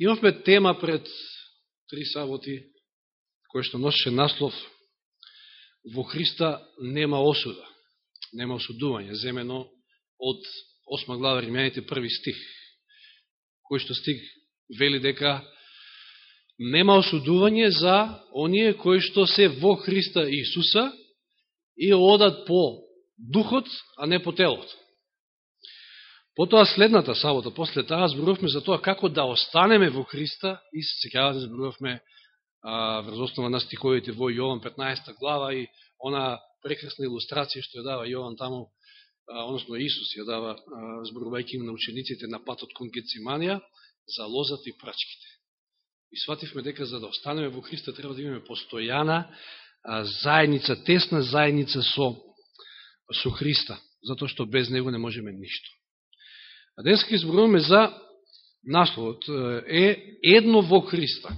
Имавме тема пред три саботи, која што носеше наслов Во Христа нема осуда, нема осудување, земено од 8 глава Римјаните први стих, кој што стих вели дека нема осудување за оние кои што се во Христа Исуса и одат по духот, а не по телото. Потоа следната сабота, после таа, зборувавме за тоа како да останеме во Христа и се секавате зборувавме врз основа на стиховите во Јован 15 глава и она прекрасна илустрација што ја дава Јован таму, а, односно Исус ја дава, зборувајќи им на учениците на патот кон Гециманија, за лозата и прачките. И свативме дека за да останеме во Христа треба да имаме постојана заедница, тесна заедница со, со Христа, затоа што без Него не можеме ништо. А денес ќе изборуваме за насловот е едно во Христа.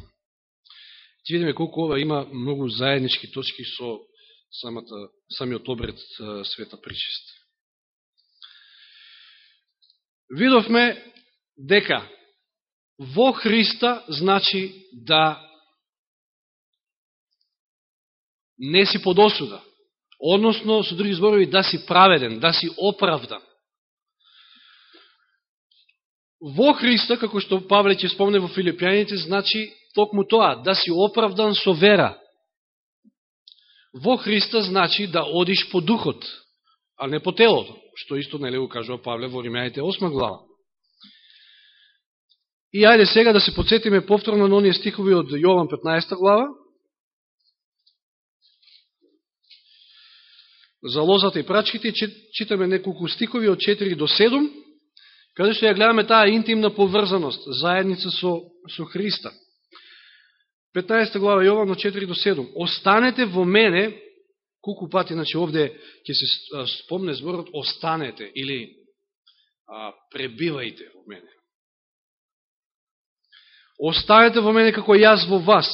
Ќе видиме колку ова има многу заеднички точки со самата, самиот обред света причест. Видовме дека во Христа значи да не си под осуда, односно, со други зборови, да си праведен, да си оправдан во Христа, како што Павле ќе спомне во Филипјаните, значи токму тоа, да си оправдан со вера. Во Христа значи да одиш по духот, а не по телото, што исто нели го кажува Павле во Римјаните 8 глава. И ајде сега да се подсетиме повторно на оние стихови од Јован 15 глава. За лозата и прачките читаме неколку стихови од 4 до 7 каде што ја гледаме таа интимна поврзаност, заедница со, со Христа. 15 глава Јован 4 до 7. Останете во мене, колку пати, значи овде ќе се спомне зборот останете или а, пребивајте во мене. Останете во мене како јас во вас,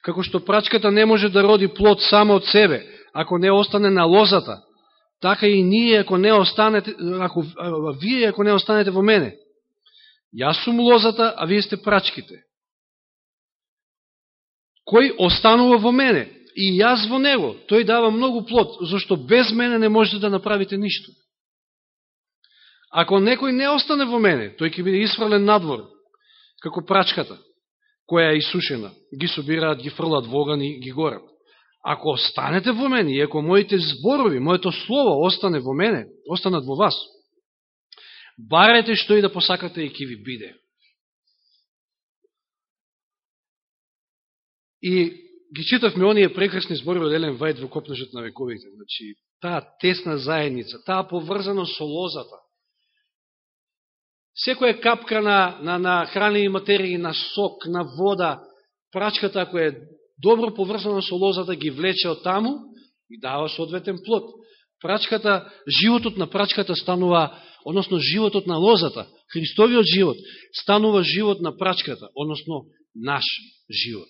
како што прачката не може да роди плод само од себе, ако не остане на лозата, така и ние ако не останете, ако вие ако не останете во мене. Јас сум лозата, а вие сте прачките. Кој останува во мене и јас во него, тој дава многу плод, зашто без мене не можете да направите ништо. Ако некој не остане во мене, тој ќе биде исфрлен надвор, како прачката, која е исушена. Ги собираат, ги фрлат во оган и ги горат. Ако останете во мене и ако моите зборови, моето слово остане во мене, останат во вас, барете што и да посакате и ки ви биде. И ги читавме оние прекрасни зборови од Елен Вајд во Копнежот на вековите. Значи, таа тесна заедница, таа поврзано со лозата. Секоја капка на, на, на хранени материи, на сок, на вода, прачката, ако е добро поврзано со лозата, ги влече од таму и дава соодветен плод. Прачката, животот на прачката станува, односно животот на лозата, Христовиот живот, станува живот на прачката, односно наш живот.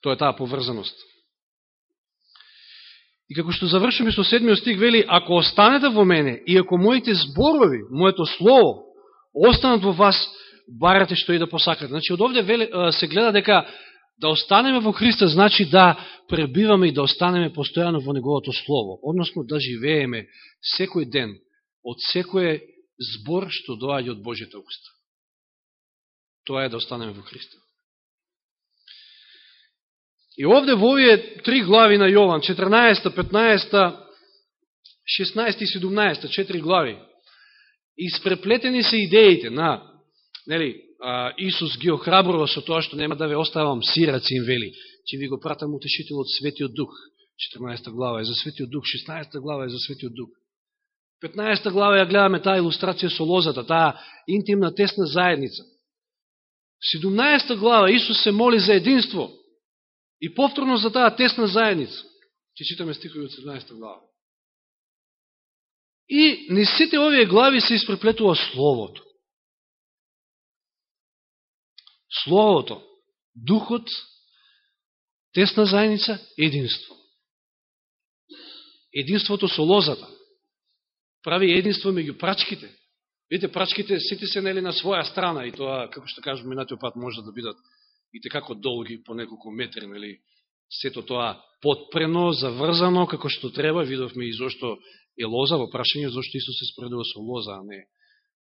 Тоа е таа поврзаност. И како што завршиме со седмиот стих, вели, ако останете во мене и ако моите зборови, моето слово, останат во вас, барате што и да посакате. Значи, од овде се гледа дека да останеме во Христа значи да пребиваме и да останеме постојано во Неговото Слово. Односно, да живееме секој ден од секој збор што доаѓа од Божјата уста. Тоа е да останеме во Христа. И овде во овие три глави на Јован, 14, 15, 16 и 17, четири глави, испреплетени се идеите на нели, а, Исус ги охрабрува со тоа што нема да ве оставам сираци им вели, че ви го пратам утешителот Светиот Дух. 14 глава е за Светиот Дух, 16 глава е за Светиот Дух. 15 глава ја гледаме таа илустрација со лозата, таа интимна тесна заедница. 17 глава Исус се моли за единство и повторно за таа тесна заедница. Ќе читаме стихови од 17 глава. И не сите овие глави се испреплетува Словото. Словото, Духот, тесна заедница, единство. Единството со лозата. Прави единство меѓу прачките. Видите, прачките сите се нели на своја страна и тоа, како што кажем, минатиот пат може да бидат и како долги по неколку метри, нели, сето тоа подпрено, заврзано, како што треба, видовме и зашто е лоза, во прашање зашто Исус се споредува со лоза, а не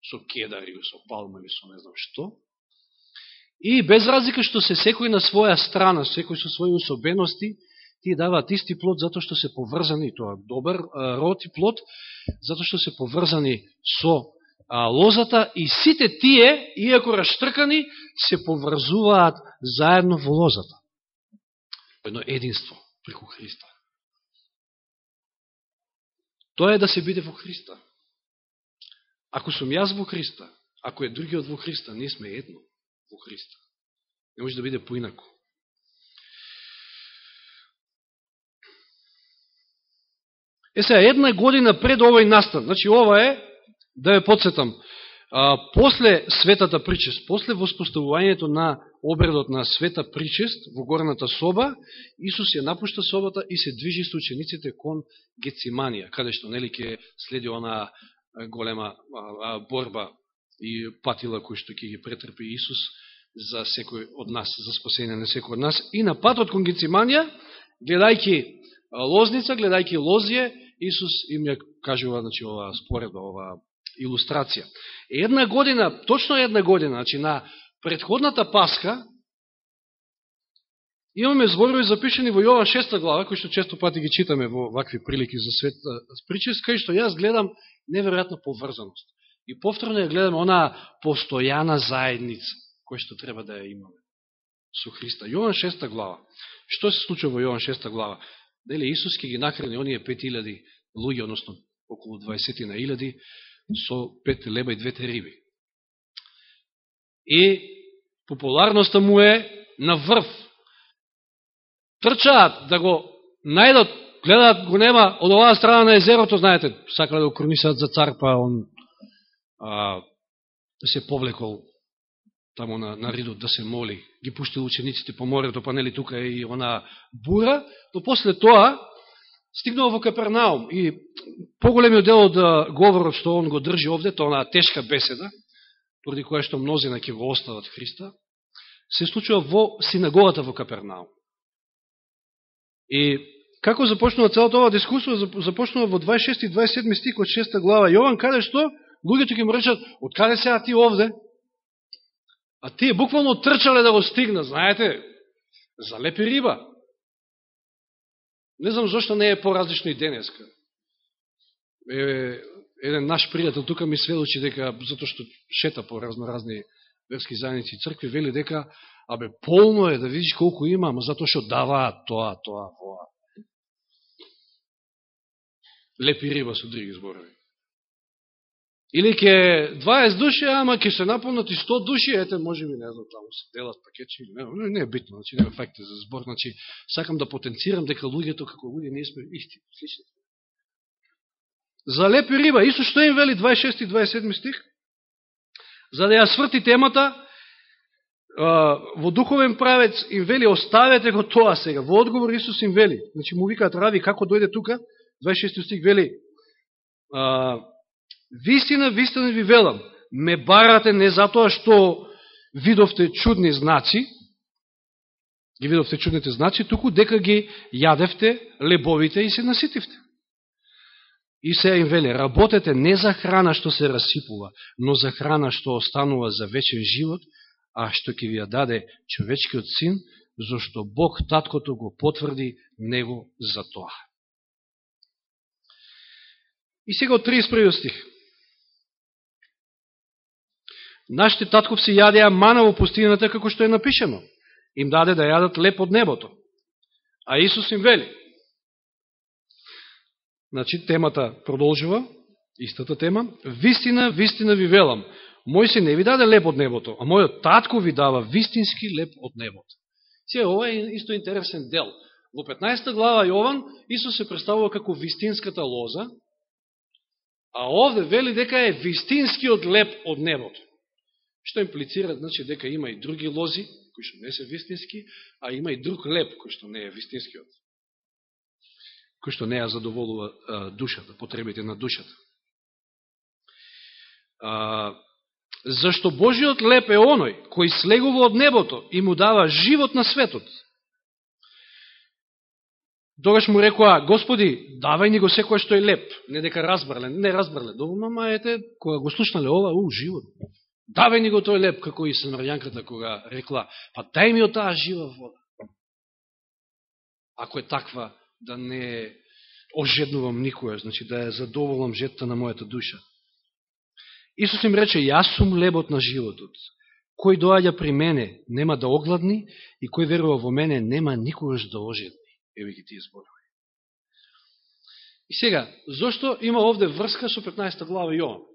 со кедар или со палма или со не знам што. И без разлика што се секој на своја страна, секој со своји особености, тие даваат исти плод затоа што се поврзани, тоа добар род и плод, затоа што се поврзани со а, лозата и сите тие, иако раштркани, се поврзуваат заедно во лозата. Едно единство преку Христа. Тоа е да се биде во Христа. Ако сум јас во Христа, ако е другиот во Христа, ние сме едно во Христа. Не може да биде поинако. Е сега, една година пред овој настан, значи ова е, да ја подсетам, а, после светата причест, после воспоставувањето на обредот на света причест во горната соба, Исус ја напушта собата и се движи со учениците кон Гециманија, каде што нели ќе следи она голема а, борба и патила кои што ќе ги претрпи Исус за секој од нас, за спасение на секој од нас. И на патот кон Гециманија, гледајќи лозница, гледајќи лозие, Исус им ја кажува, значи, ова споредба, ова илустрација. Една година, точно една година, значи на предходната Пасха, имаме зборови запишени во Јован 6 глава, кои што често пати ги читаме во вакви прилики за свет причест, кај што јас гледам неверојатна поврзаност. И повторно ја гледаме она постојана заедница, која што треба да ја имаме со Христа. Јован 6 глава. Што се случува во Јован 6 глава? Дели Исус ке ги накрени оние 5000 луѓе, односно околу 20 на илјади, со пет леба и двете риби. И популарноста му е на врв. Трчаат да го најдат, гледаат го нема од оваа страна на езерото, знаете, сакале да го кронисаат за цар, па он а, да се повлекол тамо на, на ридот да се моли. Ги пуштил учениците по морето, па нели тука и она бура, но после тоа стигнува во Капернаум и поголемиот дел од говорот што он го држи овде, тоа на тешка беседа, поради која што мнозина ќе го остават Христа, се случува во синагогата во Капернаум. И како започнува целата оваа дискусија, започнува во 26 и 27 стих од 6 глава Јован, каде што луѓето ќе му речат, од каде сега ти овде? А тие буквално трчале да го стигна, знаете, залепи риба. Не знам зашто не е поразлично и денеска. Е, еден наш пријател тука ми сведочи дека, зато што шета по разноразни верски заедници и цркви, вели дека, абе, полно е да видиш колку има, ама зато што даваат тоа, тоа, тоа. Лепи риба со други зборови. Или ке 20 души, ама ке се наполнат и 100 души, ете, може би, не знам, таму се делат пакетчи, не, не е битно, значи, нема факти за збор, значи, сакам да потенцирам дека луѓето, како луѓе, не сме исти, слични. За лепи риба, Исус што им вели 26 и 27 стих? За да ја сврти темата, во духовен правец им вели, оставете го тоа сега. Во одговор Исус им вели, значи му викаат рави, како дојде тука, 26 стих вели, Вистина, вистина ви велам, ме барате не затоа што видовте чудни знаци, ги видовте чудните знаци, туку дека ги јадевте лебовите и се наситивте. И се им веле, работете не за храна што се расипува, но за храна што останува за вечен живот, а што ќе ви ја даде човечкиот син, зашто Бог таткото го потврди него за тоа. И сега од 31 стих. Нашите татковци јадеа мана во пустината како што е напишено. Им даде да јадат леп од небото. А Исус им вели. Значи, темата продолжува, истата тема. Вистина, вистина ви велам. Мој се не ви даде леп од небото, а мојот татко ви дава вистински леп од небото. Се, ова е исто интересен дел. Во 15 глава Јован, Исус се представува како вистинската лоза, а овде вели дека е вистинскиот леп од небото што имплицира значи, дека има и други лози, кои што не се вистински, а има и друг леп, кој што не е вистинскиот, кој што не ја задоволува а, душата, потребите на душата. А, зашто Божиот леп е оној, кој слегува од небото и му дава живот на светот. Тогаш му рекоа, Господи, давај ни го секој што е леп. Не дека разбрале, не разбрале. Доволно, ама ете, кога го слушнале ова, у, живот. Давај ни го тој леп, како и Самарјанката кога рекла, па дај ми од таа жива вода. Ако е таква, да не ожеднувам никоја, значи да ја задоволам жетта на мојата душа. Исус им рече, јас сум лебот на животот. Кој доаѓа при мене, нема да огладни, и кој верува во мене, нема никогаш да ожедни. Еве ги тие зборови. И сега, зошто има овде врска со 15 глава Јован?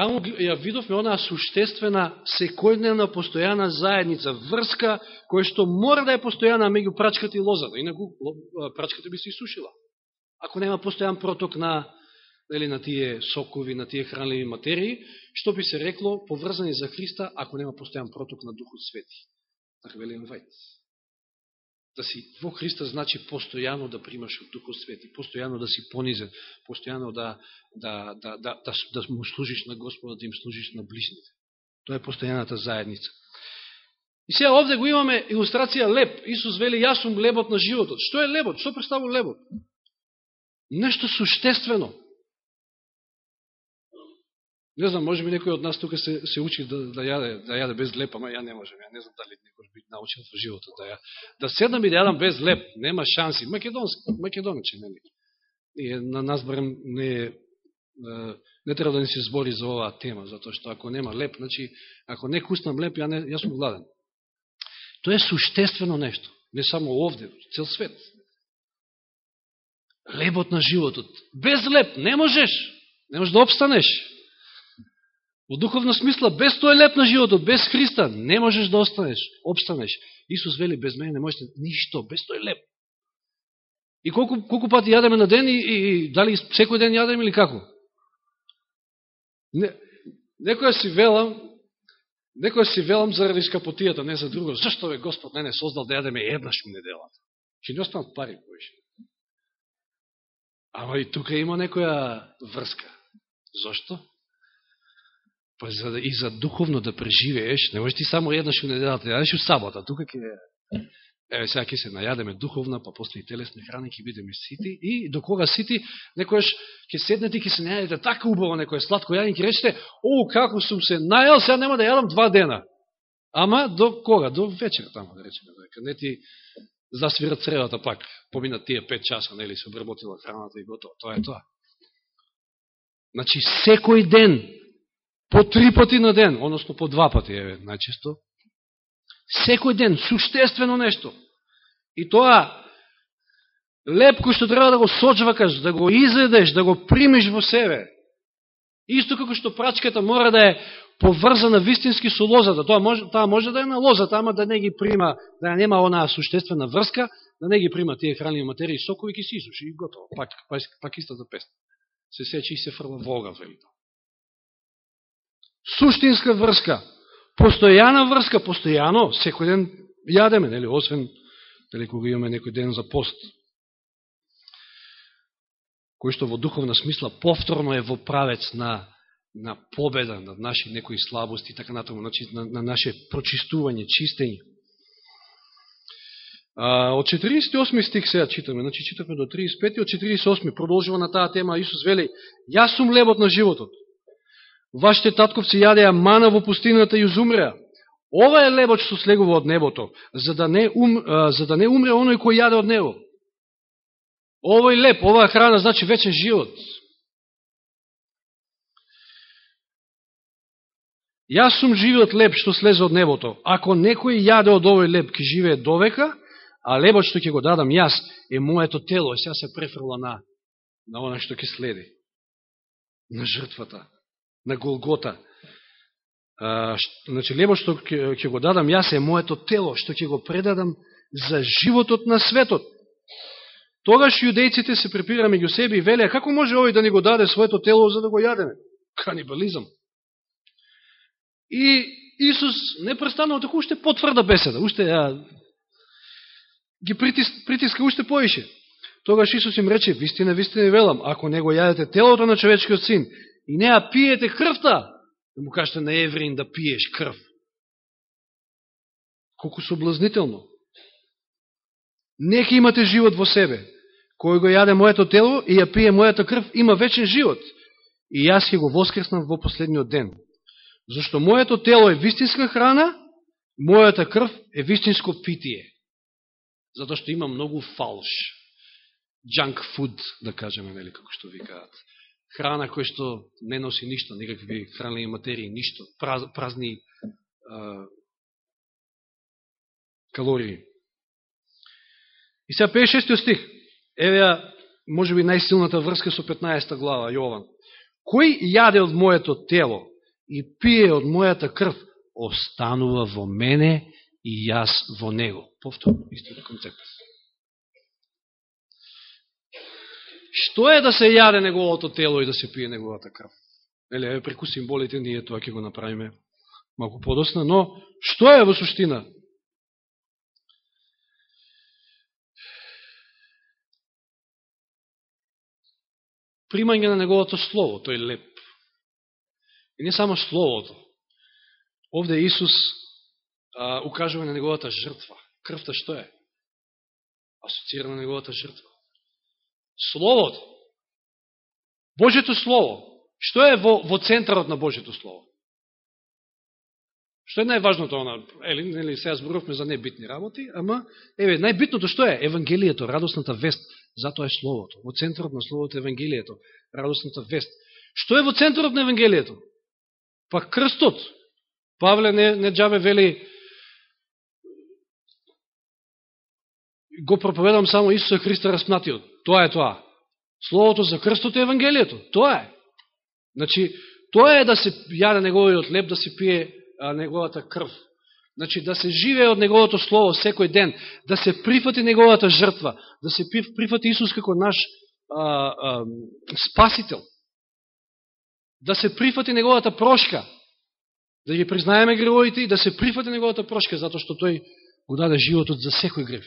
Таму ја видовме онаа суштествена, секојдневна, постојана заедница, врска, која што мора да е постојана меѓу прачката и лозата, инаку прачката би се исушила. Ако нема постојан проток на, или на тие сокови, на тие хранливи материи, што би се рекло, поврзани за Христа, ако нема постојан проток на Духот Свети. Така вели Вајц да си во Христа значи постојано да примаш од Духот Свети, постојано да си понизен, постојано да, да, да, да, да, да му служиш на Господа, да им служиш на ближните. Тоа е постојаната заедница. И сега овде го имаме илустрација леп. Исус вели, јас сум лебот на животот. Што е лебот? Што представува лебот? Нешто суштествено. Не знам, може би некој од нас тука се, се учи да, да, јаде, да јаде без леп, ама ја не можам. Ја не знам дали некој би научил во животот да ја... Да седнам и да јадам без леп, нема шанси. Македонски, македонече, нели? И на нас барем не, не треба да ни се збори за оваа тема, затоа што ако нема леп, значи, ако не куснам леп, ја, не, ја сум гладен. Тоа е суштествено нешто. Не само овде, цел свет. Лебот на животот. Без леп не можеш. Не можеш да обстанеш. Во духовна смисла, без тој леп на животот, без Христа, не можеш да останеш, обстанеш. Исус вели, без мене не можете ништо, без тој леп. И колку, колку пати јадеме на ден и, и, и дали секој ден јадеме или како? Не, некоја си велам, некоја си велам заради скапотијата, не за друго. Зашто ве Господ не не создал да јадеме еднаш у неделата? Че не останат пари Боже. Ама и тука има некоја врска. Зошто? Па за, да- и за духовно да преживееш, не можеш ти само еднаш да у неделата, да јадеш у сабота, тука ќе Еве сега ќе се најадеме духовна, па после и телесни храни ќе бидеме сити и до кога сити, некојаш ќе седнете и ќе се најадете така убаво некој сладко јадење, ќе речете, о, како сум се најел, сега нема да јадам два дена. Ама до кога? До вечер тамо да речеме, да дека не ти засвира цревата пак, поминат тие 5 часа, нели се обработила храната и готово. Тоа е тоа. Значи секој ден по три пати на ден, односно по два пати, еве, најчесто, секој ден, суштествено нешто. И тоа, леп кој што треба да го сочвакаш, да го изедеш, да го примиш во себе. Исто како што прачката мора да е поврзана вистински со лозата. Тоа може, таа може да е на лозата, ама да не ги прима, да нема онаа суштествена врска, да не ги прима тие хранливи материи, сокови ки се изуши и готово. Пак, пак, пак истата песна. Се сече и се фрла во тоа суштинска врска, постојана врска, постојано, секој ден јадеме, нели, освен нели, кога имаме некој ден за пост. Кој што во духовна смисла повторно е во правец на, на победа над наши некои слабости и така натаму, значи на, на наше прочистување, чистење. А, од 48 стих сега читаме, значи читаме до 35, од 48 продолжува на таа тема Исус вели, јас сум лебот на животот. Вашите татковци јадеа мана во пустината и изумреа. Ова е лебот што слегува од небото, за да не, ум, за да не умре оној кој јаде од него. Овој леп, оваа храна значи вечен живот. Јас сум живиот леп што слезе од небото. Ако некој јаде од овој леп, ке живее довека, а лебот што ќе го дадам јас е моето тело. Сега се префрла на, на она што ќе следи. На жртвата на Голгота. А, значи, лебо што ќе го дадам јас е моето тело, што ќе го предадам за животот на светот. Тогаш јудејците се препира меѓу себе и велеа, како може овој да ни го даде своето тело за да го јадеме? Канибализам. И Исус не престанува тако уште потврда беседа, уште а, ги притис, притиска уште поише. Тогаш Исус им рече, вистина, вистина велам, ако не го јадете телото на човечкиот син и не ја пиете крвта, да му кажете на евреин да пиеш крв. Колку соблазнително. Нека имате живот во себе. Кој го јаде моето тело и ја пие мојата крв, има вечен живот. И јас ќе го воскреснам во последниот ден. Зашто моето тело е вистинска храна, мојата крв е вистинско питие. Затоа што има многу фалш. Junk food, да кажеме, нели, како што викаат. Храна која што не носи ништо, никакви хранлени материи, ништо, праз, празни а, калории. И сега 56 стих. Еве ја, може би, најсилната врска со 15 глава, Јован. Кој јаде од моето тело и пие од мојата крв, останува во мене и јас во него. Повторно, истиот концепт. Што е да се јаде неговото тело и да се пие неговата крв? Еле, преку символите ние тоа ќе го направиме малку подосна, но што е во суштина примање на неговото слово, тој леп. И не само словото. Овде Исус а, укажува на неговата жртва. Крвта што е? Асоцира на неговата жртва. Словото. Божето Слово. Што е во, во центарот на Божето Слово? Што е најважното она? Ели, нели, сега зборувавме за небитни работи, ама, еве, најбитното што е? Евангелието, радосната вест. Затоа е Словото. Во центарот на Словото е Евангелието, радосната вест. Што е во центарот на Евангелието? Па крстот. Павле не, не джабе вели го проповедам само Исуса Христа распнатиот. Тоа е тоа. Словото за крстот е Евангелието. Тоа е. Значи, тоа е да се јаде неговиот леп, да се пие а, неговата крв. Значи, да се живее од Неговото Слово секој ден, да се прифати Неговата жртва, да се прифати Исус како наш а, а, спасител, да се прифати Неговата прошка, да ги признаеме гревоите и да се прифати Неговата прошка, затоа што Тој го даде животот за секој грев.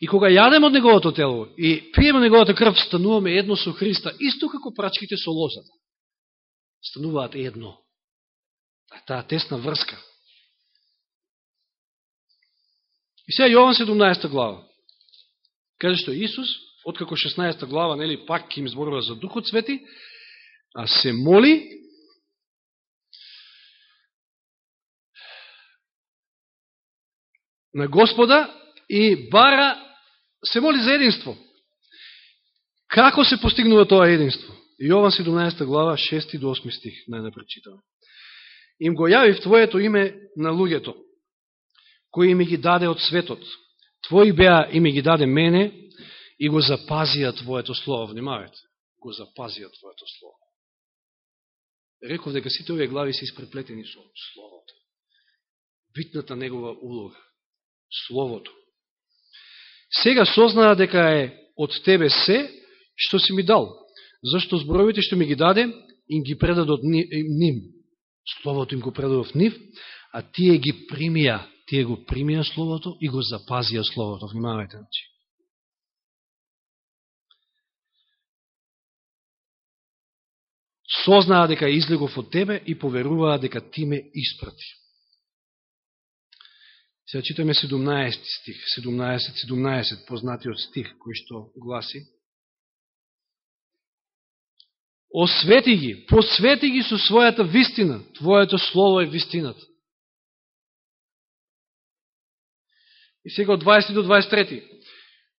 И кога јадем од Неговото тело и пиеме Неговата крв, стануваме едно со Христа, исто како прачките со лозата. Стануваат едно таа тесна врска. И сега Јован 17 глава. Каже што Исус, откако 16 глава, нели, пак им зборува за Духот Свети, а се моли на Господа и бара, се моли за единство. Како се постигнува тоа единство? Јован 17 глава, 6 до 8 стих, најнапред читаме им го јави в Твоето име на луѓето, кои ми ги даде од светот. Твои беа и ми ги даде мене и го запазија Твоето Слово. Внимавајте, го запазија Твоето Слово. Реков дека сите овие глави се испреплетени со Словото. Битната негова улога. Словото. Сега сознаа дека е од Тебе се, што си ми дал. Зашто зборовите што ми ги даде, им ги предадот ним Словото им го предадов нив, а тие ги примија, тие го примија Словото и го запазија Словото. Внимавајте, значи. Сознаа дека излегов од тебе и поверуваа дека ти ме испрати. Сега читаме 17 стих, 17-17, познатиот стих, кој што гласи Освети ги, посвети ги со својата вистина. Твоето слово е вистината. И сега од 20 до 23.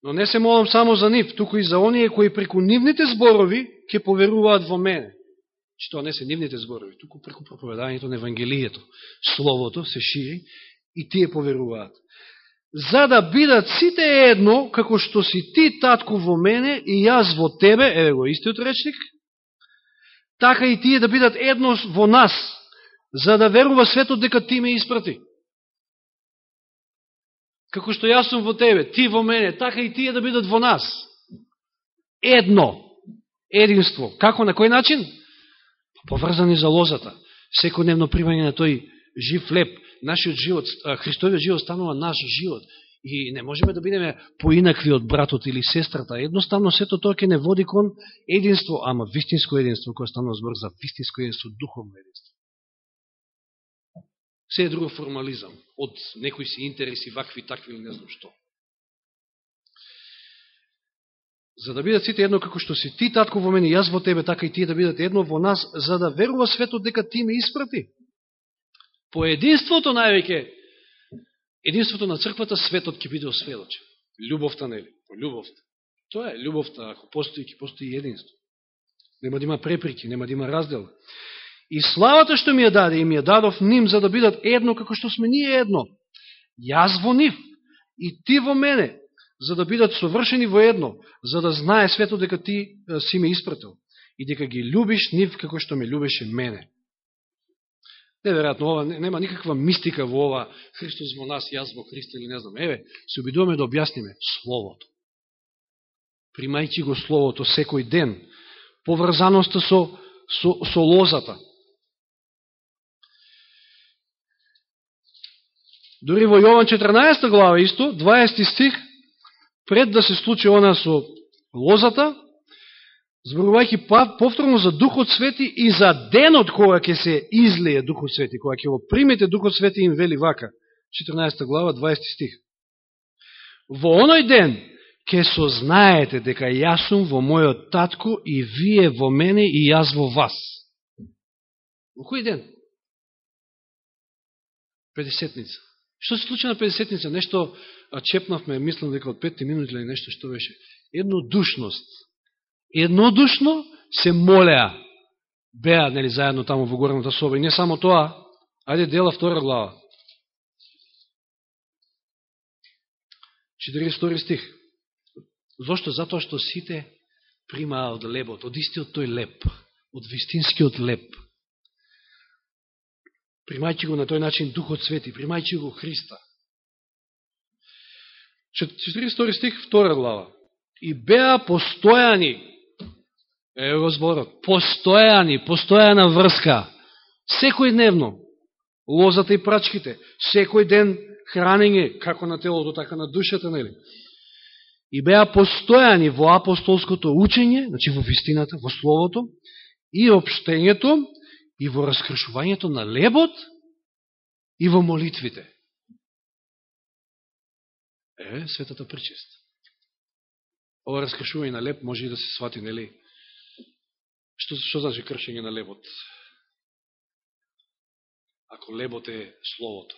Но не се молам само за нив, туку и за оние кои преку нивните зборови ќе поверуваат во мене. Че тоа не се нивните зборови, туку преку проповедањето на Евангелието. Словото се шири и тие поверуваат. За да бидат сите едно, како што си ти, татко, во мене и јас во тебе, еве го истиот речник, така и тие да бидат едно во нас, за да верува светот дека ти ме испрати. Како што јас сум во тебе, ти во мене, така и тие да бидат во нас. Едно. Единство. Како, на кој начин? Поврзани за лозата. Секојдневно примање на тој жив леп. Нашиот живот, Христовиот живот станува наш живот. И не можеме да бидеме поинакви од братот или сестрата. Едноставно, сето тоа ќе не води кон единство, ама вистинско единство, кој станува збор за вистинско единство, духовно единство. Се е друго формализам, од некои си интереси, вакви, такви или не знам што. За да бидат сите едно како што си ти, татко во мене, јас во тебе, така и тие да бидат едно во нас, за да верува светот дека ти ме испрати. По единството највеќе единството на црквата, светот ќе биде осведочен. Любовта, нели? По. Тоа е любовта, ако постои, ќе постои единство. Нема да има преприки, нема да има раздел. И славата што ми ја даде, и ми ја дадов ним, за да бидат едно, како што сме ние едно. Јас во нив, и ти во мене, за да бидат совршени во едно, за да знае светот дека ти си ме испратил, и дека ги любиш нив како што ме любеше мене. Неверојатно, ова нема никаква мистика во ова Христос во нас, јас во Христа или не знам. Еве, се обидуваме да објасниме Словото. Примајќи го Словото секој ден, поврзаноста со, со, со лозата. Дори во Јован 14 глава исто, 20 стих, пред да се случи она со лозата, зборувајќи па- повторно за Духот Свети и за денот кога ќе се излие Духот Свети, кога ќе го примете Духот Свети им вели вака, 14 глава, 20 стих. Во оној ден ќе сознаете дека јас сум во мојот татко и вие во мене и јас во вас. Во кој ден? Педесетница. Што се случи на Педесетница? Нешто чепнавме, мислам дека од петти минути или нешто што беше. Еднодушност еднодушно се молеа, беа нели, заедно таму во горната соба. И не само тоа, ајде дела втора глава. 42 стих. Зошто? Затоа што сите примаа од лебот, од истиот тој леп, од вистинскиот леп. Примајќи го на тој начин Духот Свети, примајќи го Христа. 42 стих, втора глава. И беа постојани Ево зборот. Постојани, постојана врска. Секој дневно. Лозата и прачките. Секој ден хранење, како на телото, така на душата, нели? И беа постојани во апостолското учење, значи во вистината, во словото, и обштењето, и во раскршувањето на лебот, и во молитвите. Е, светата причест. Ова раскршување на леб може и да се свати, нели, Што, што значи кршење на лебот? Ако лебот е словото,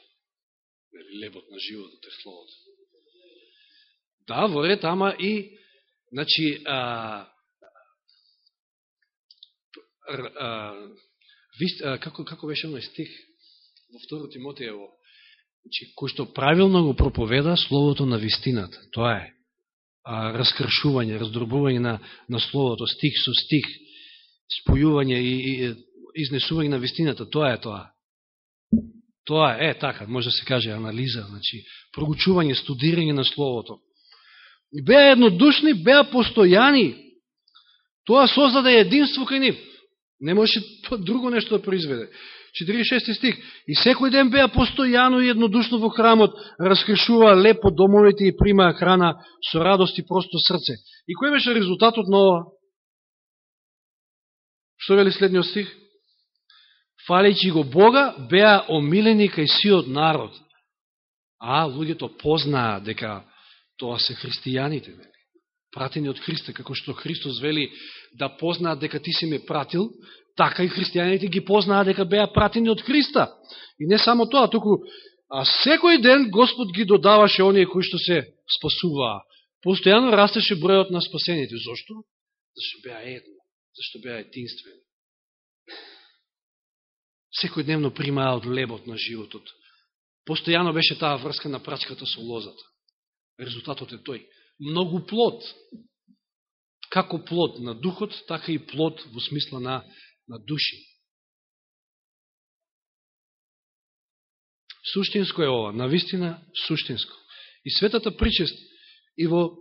или лебот на животот е словото. Да, во ред, ама и, значи, а, а, вист, а, како, како беше оној стих во второ Тимотеево, значи, кој што правилно го проповеда словото на вистината, тоа е а, раскршување, раздробување на, на словото, стих со стих, спојување и, и изнесување на вистината, тоа е тоа. Тоа е, така, може да се каже анализа, значи, проучување, студирање на Словото. Беа еднодушни, беа постојани. Тоа создаде единство кај нив. Не може друго нешто да произведе. 46 стих. И секој ден беа постојано и еднодушно во храмот, раскришуваа лепо домовите и примаа храна со радост и просто срце. И кој беше резултатот на ова? Што вели следниот стих? Фалејќи го Бога, беа омилени кај сиот народ. А, луѓето познаа дека тоа се христијаните, пратени од Христа, како што Христос вели да познаат дека ти си ме пратил, така и христијаните ги познаа дека беа пратени од Христа. И не само тоа, туку а секој ден Господ ги додаваше оние кои што се спасуваа. Постојано растеше бројот на спасените. Зошто? Да Зашто беа едно зашто беа единствени. Секој дневно примаа од лебот на животот. Постојано беше таа врска на прачката со лозата. Резултатот е тој. Многу плод. Како плод на духот, така и плод во смисла на, на души. Суштинско е ова, на вистина суштинско. И светата причест и во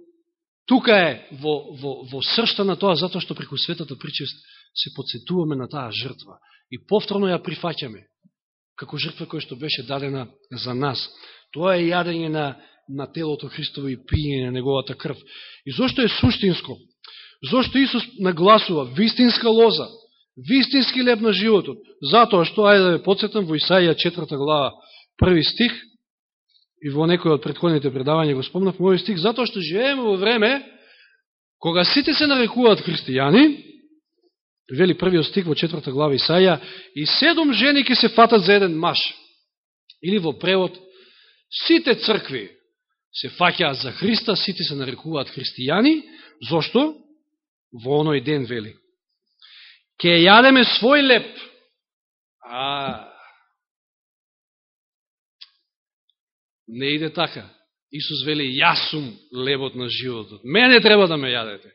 тука е во, во, во сршта на тоа, затоа што преку светата причест се подсетуваме на таа жртва и повторно ја прифаќаме како жртва која што беше дадена за нас. Тоа е јадење на, на телото Христово и пиење на неговата крв. И зошто е суштинско? Зошто Исус нагласува вистинска лоза, вистински леп на животот? Затоа што, ајде да ве подсетам, во Исаија 4 глава, први стих, и во некој од предходните предавања го спомнав мој стих, затоа што живееме во време кога сите се нарекуваат христијани, вели првиот стих во четврта глава Исаја, и седом жени ќе се фатат за еден маш. Или во превод, сите цркви се фаќаат за Христа, сите се нарекуваат христијани, зошто? Во оној ден вели. Ке јадеме свој леп. А, не иде така. Исус вели, јас сум лебот на животот. Мене треба да ме јадете.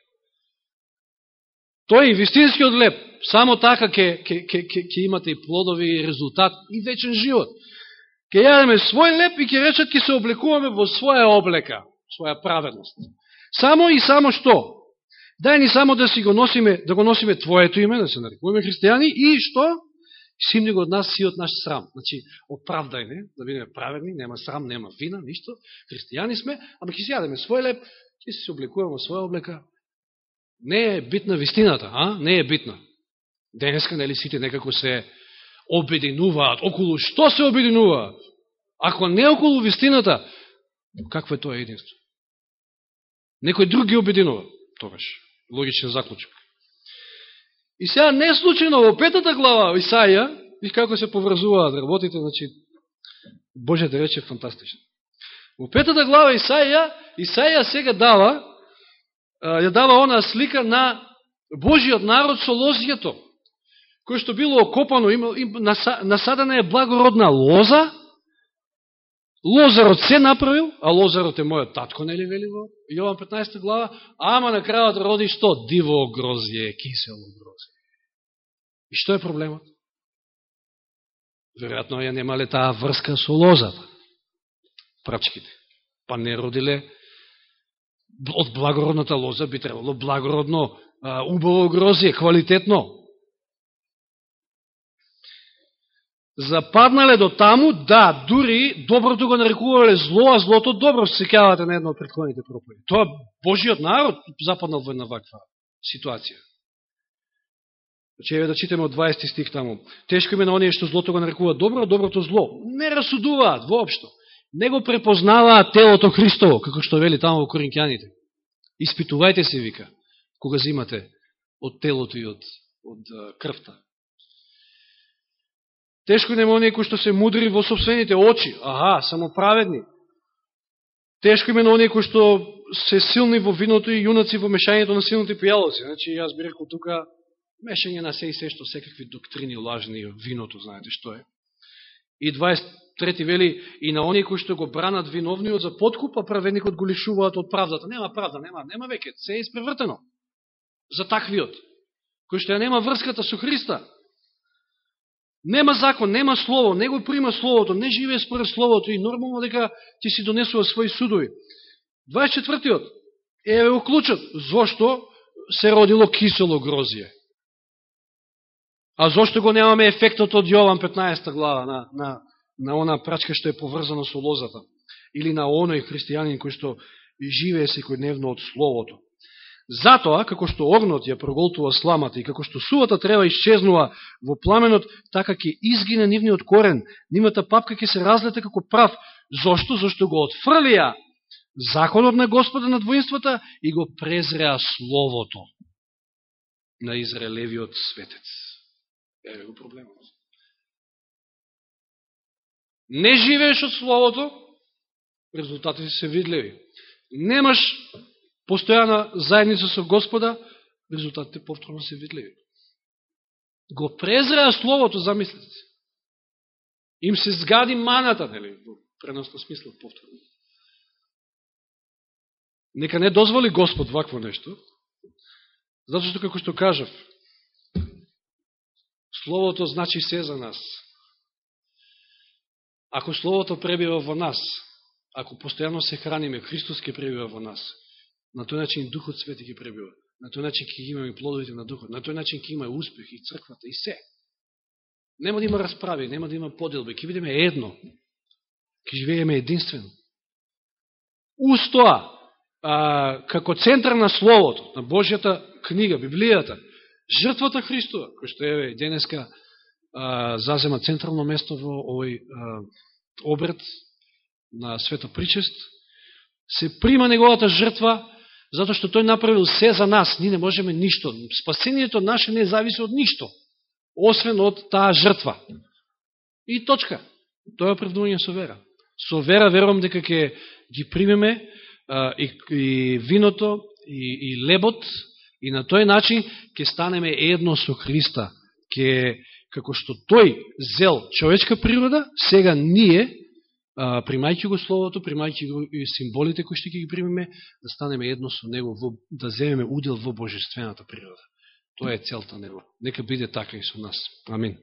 Тој е вистинскиот леп. Само така ќе, ќе, ќе, ќе, ќе имате и плодови и резултат и вечен живот. Ке јадеме свој леп и ќе речат ќе се облекуваме во своја облека, своја праведност. Само и само што? Дај ни само да си го носиме, да го носиме Твоето име, да се нарекуваме христијани и што? Симни го од нас си од наш срам. Значи, оправдај не, да бидеме праведни, нема срам, нема вина, ништо. Христијани сме, ама ќе си јадеме свој леп, ќе се облекуваме своја облека. Не е битна вистината, а? Не е битна. Денеска, нели, сите некако се обединуваат. Околу што се обединуваат? Ако не околу вистината, какво е тоа единство? Некој друг ги обединува, тогаш. Логичен заклучок. И сега не случайно во петата глава Исаја, и како се поврзуваат работите, значи, Божјата реч е фантастична. Во петата глава Исаја, Исаја сега дава, ја дава она слика на Божиот народ со лозијето, кој што било окопано, има, им, насадена е благородна лоза, Лозарот се направил, а Лозарот е мојот татко, нели вели во Јован 15 глава, ама на крајот роди што? Диво грозје, кисело грозје. И што е проблемот? Веројатно ја немале таа врска со лозата, прачките. Па не родиле од благородната лоза би требало благородно, убаво грозје, квалитетно. Западнале до таму, да, дури доброто го нарекувале зло, а злото добро, се секавате на едно од предходните проповеди. Тоа Божиот народ западнал во една ваква ситуација. Значи, еве да читаме од 20 стих таму. Тешко име на оние што злото го нарекува добро, а доброто зло. Не расудуваат воопшто. Не го препознаваат телото Христово, како што вели таму во Коринќаните. Испитувајте се, вика, кога зимате од телото и од, од крвта. Тешко нема оние кои што се мудри во собствените очи. Аха, само праведни. Тешко име на оние кои што се силни во виното и јунаци во мешањето на силните пијалоци. Значи, јас би рекол тука мешање на се и се што секакви доктрини лажни виното, знаете што е. И 23 вели, и на оние кои што го бранат виновниот за подкуп, а праведникот го лишуваат од правдата. Нема правда, нема, нема веќе, се е испревртено. За таквиот, кој што ја нема врската со Христа, Нема закон, нема слово, не го прима словото, не живее според словото и нормално дека ќе си донесува своји судови. 24-тиот е во. Зошто се родило кисело грозие? А зошто го немаме ефектот од Јован 15 глава на, на, на она прачка што е поврзана со лозата? Или на оној христијанин кој што живее секојдневно од Словото? Затоа, како што огнот ја проголтува сламата и како што сувата треба исчезнува во пламенот, така ќе изгине нивниот корен, нивната папка ќе се разлете како прав. Зошто? Зошто го отфрлија законот на Господа на двоинствата и го презреа Словото на Израелевиот светец. Еве го проблемот. Не живееш од Словото, резултатите се видливи. Немаш постојана заедница со Господа, резултатите повторно се видливи. Го презреа Словото, замислите се. Им се згади маната, нели, во преносно смисло повторно. Нека не дозволи Господ вакво нешто, затоа што, како што кажав, Словото значи се за нас. Ако Словото пребива во нас, ако постојано се храниме, Христос ке пребива во нас, На тој начин Духот Свети ги пребива. На тој начин ќе имаме плодовите на Духот. На тој начин ќе има успех и црквата и се. Нема да има расправи, нема да има поделби. Ќе видиме едно. Ќе живееме единствено. устоа, а, како центар на Словото, на Божјата книга, Библијата, жртвата Христова, кој што е денеска а, зазема централно место во овој а, обред на свето причест, се прима неговата жртва, затоа што тој направил се за нас. Ние не можеме ништо. Спасението наше не зависи од ништо, освен од таа жртва. И точка. Тоа е оправдување со вера. Со вера верувам дека ќе ги примеме а, и, и виното, и, и лебот, и на тој начин ќе станеме едно со Христа. Ке, како што тој зел човечка природа, сега ние, примајќи го Словото, примајќи го и символите кои што ќе ги примеме, да станеме едно со Него, во, да земеме удел во Божествената природа. Тоа е целта Него. Нека биде така и со нас. Амин.